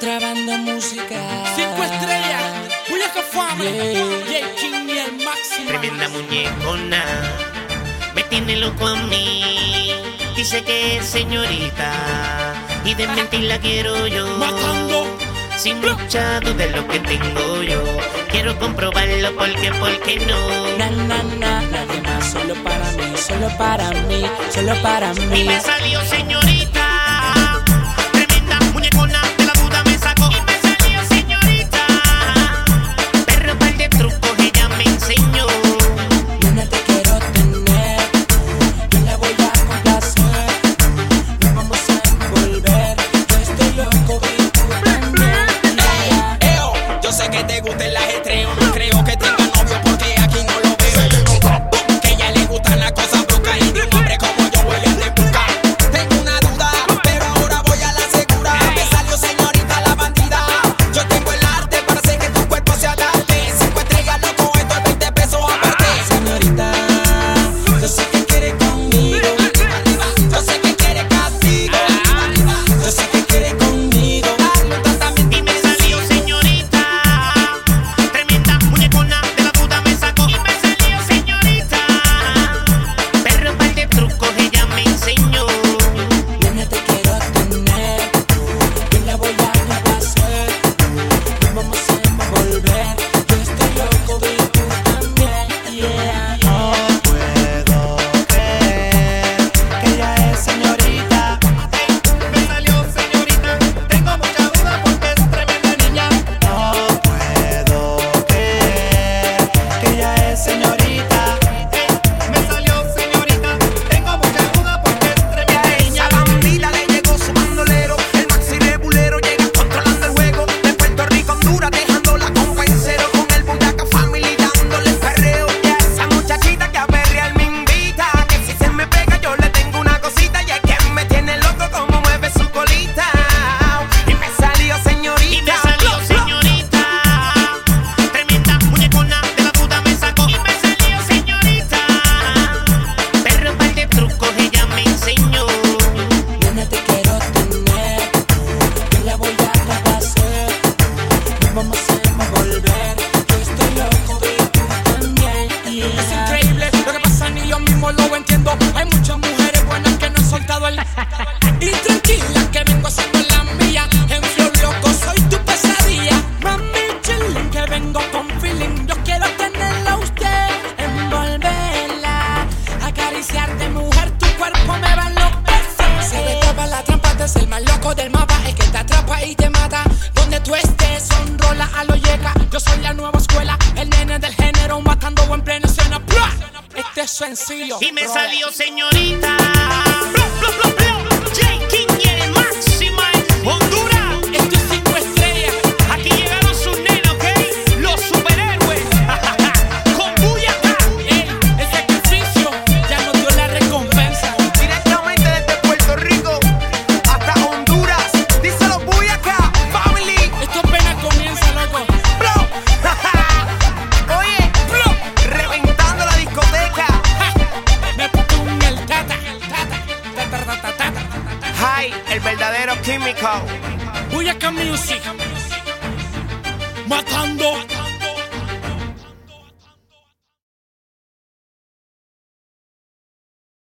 Contrabando musical. Cinco estrellas, Julia Cafame, yeah. King y el Máximo. Tremenda muñecona, me tiene loco a mí. Dice que es señorita y de mentir la quiero yo. Matando. Sin mucha duda lo que tengo yo. Quiero comprobarlo porque, porque no. Na, na, na, nadie más, solo para mí, solo para mí, solo para mí. Y me salió volver. Estoy loco también. Es increíble lo que pasa, ni yo mismo lo entiendo. Hay muchas mujeres buenas que no han soltado el. Yo soy la nueva escuela, el nene del género matando en plena escena. Este es sencillo. Y me salió señorita. Químico. Booyaka Music. Matando.